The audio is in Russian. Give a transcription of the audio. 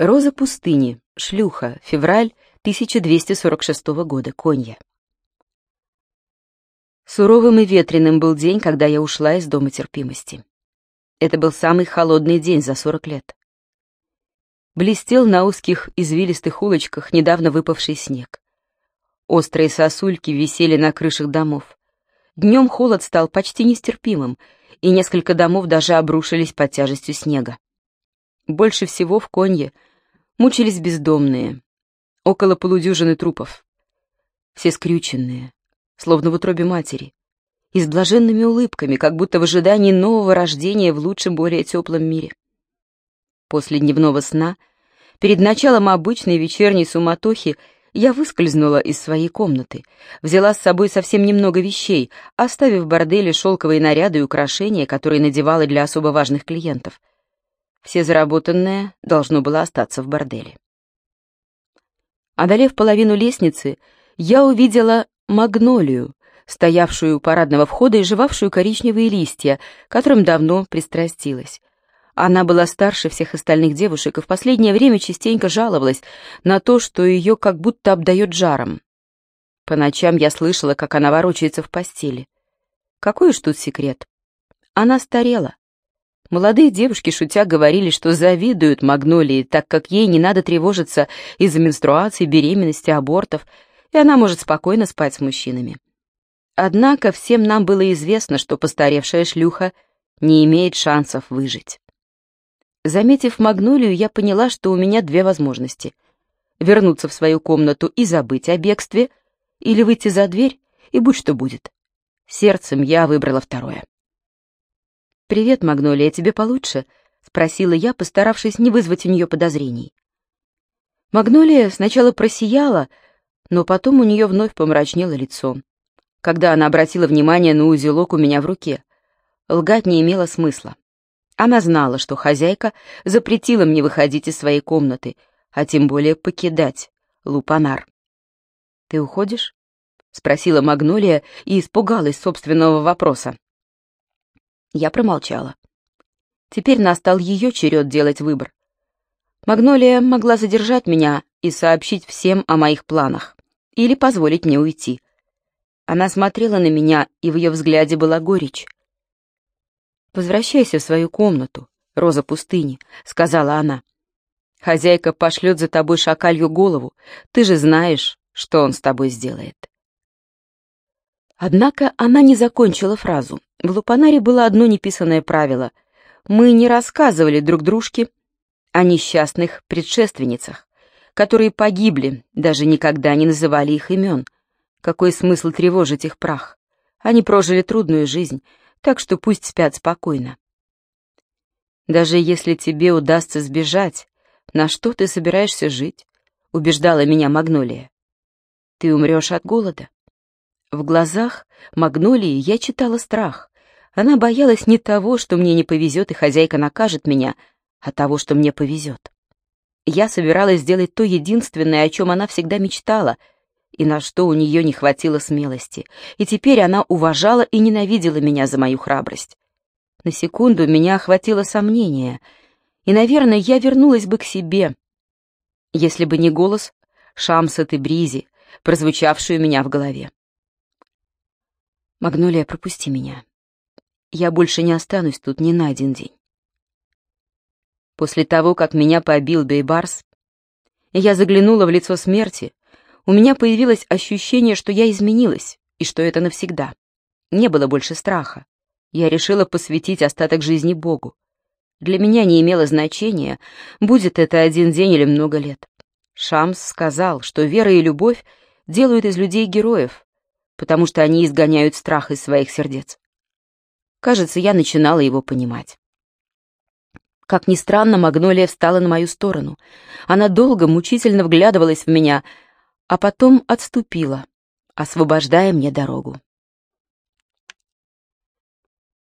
Роза пустыни, шлюха, февраль 1246 года, Конья. Суровым и ветреным был день, когда я ушла из дома терпимости. Это был самый холодный день за 40 лет. Блестел на узких извилистых улочках недавно выпавший снег. Острые сосульки висели на крышах домов. Днем холод стал почти нестерпимым, и несколько домов даже обрушились под тяжестью снега. Больше всего в Конье мучились бездомные, около полудюжины трупов. Все скрюченные, словно в утробе матери, и с блаженными улыбками, как будто в ожидании нового рождения в лучшем, более теплом мире. После дневного сна, перед началом обычной вечерней суматохи, я выскользнула из своей комнаты, взяла с собой совсем немного вещей, оставив в борделе шелковые наряды и украшения, которые надевала для особо важных клиентов. Все заработанное должно было остаться в борделе. Одолев половину лестницы, я увидела магнолию, стоявшую у парадного входа и жевавшую коричневые листья, которым давно пристрастилась. Она была старше всех остальных девушек и в последнее время частенько жаловалась на то, что ее как будто обдает жаром. По ночам я слышала, как она ворочается в постели. Какой уж тут секрет? Она старела. Молодые девушки, шутя, говорили, что завидуют Магнолии, так как ей не надо тревожиться из-за менструации, беременности, абортов, и она может спокойно спать с мужчинами. Однако всем нам было известно, что постаревшая шлюха не имеет шансов выжить. Заметив магнолию, я поняла, что у меня две возможности. Вернуться в свою комнату и забыть о бегстве, или выйти за дверь, и будь что будет. Сердцем я выбрала второе. «Привет, Магнолия, тебе получше?» — спросила я, постаравшись не вызвать у нее подозрений. Магнолия сначала просияла, но потом у нее вновь помрачнело лицо, когда она обратила внимание на узелок у меня в руке. Лгать не имело смысла. Она знала, что хозяйка запретила мне выходить из своей комнаты, а тем более покидать Лупанар. «Ты уходишь?» — спросила Магнолия и испугалась собственного вопроса. Я промолчала. Теперь настал ее черед делать выбор. Магнолия могла задержать меня и сообщить всем о моих планах, или позволить мне уйти. Она смотрела на меня, и в ее взгляде была горечь. «Возвращайся в свою комнату, Роза пустыни», — сказала она. «Хозяйка пошлет за тобой шакалью голову. Ты же знаешь, что он с тобой сделает». Однако она не закончила фразу. В Лупанаре было одно неписанное правило. Мы не рассказывали друг дружке о несчастных предшественницах, которые погибли, даже никогда не называли их имен. Какой смысл тревожить их прах? Они прожили трудную жизнь, так что пусть спят спокойно. Даже если тебе удастся сбежать, на что ты собираешься жить? Убеждала меня Магнолия. Ты умрешь от голода. В глазах Магнолии я читала страх. Она боялась не того, что мне не повезет и хозяйка накажет меня, а того, что мне повезет. Я собиралась сделать то единственное, о чем она всегда мечтала — и на что у нее не хватило смелости, и теперь она уважала и ненавидела меня за мою храбрость. На секунду меня охватило сомнение, и, наверное, я вернулась бы к себе, если бы не голос Шамса Тебризи, прозвучавший у меня в голове. «Магнолия, пропусти меня. Я больше не останусь тут ни на один день». После того, как меня побил Бейбарс, я заглянула в лицо смерти, у меня появилось ощущение, что я изменилась, и что это навсегда. Не было больше страха. Я решила посвятить остаток жизни Богу. Для меня не имело значения, будет это один день или много лет. Шамс сказал, что вера и любовь делают из людей героев, потому что они изгоняют страх из своих сердец. Кажется, я начинала его понимать. Как ни странно, Магнолия встала на мою сторону. Она долго, мучительно вглядывалась в меня, а потом отступила, освобождая мне дорогу.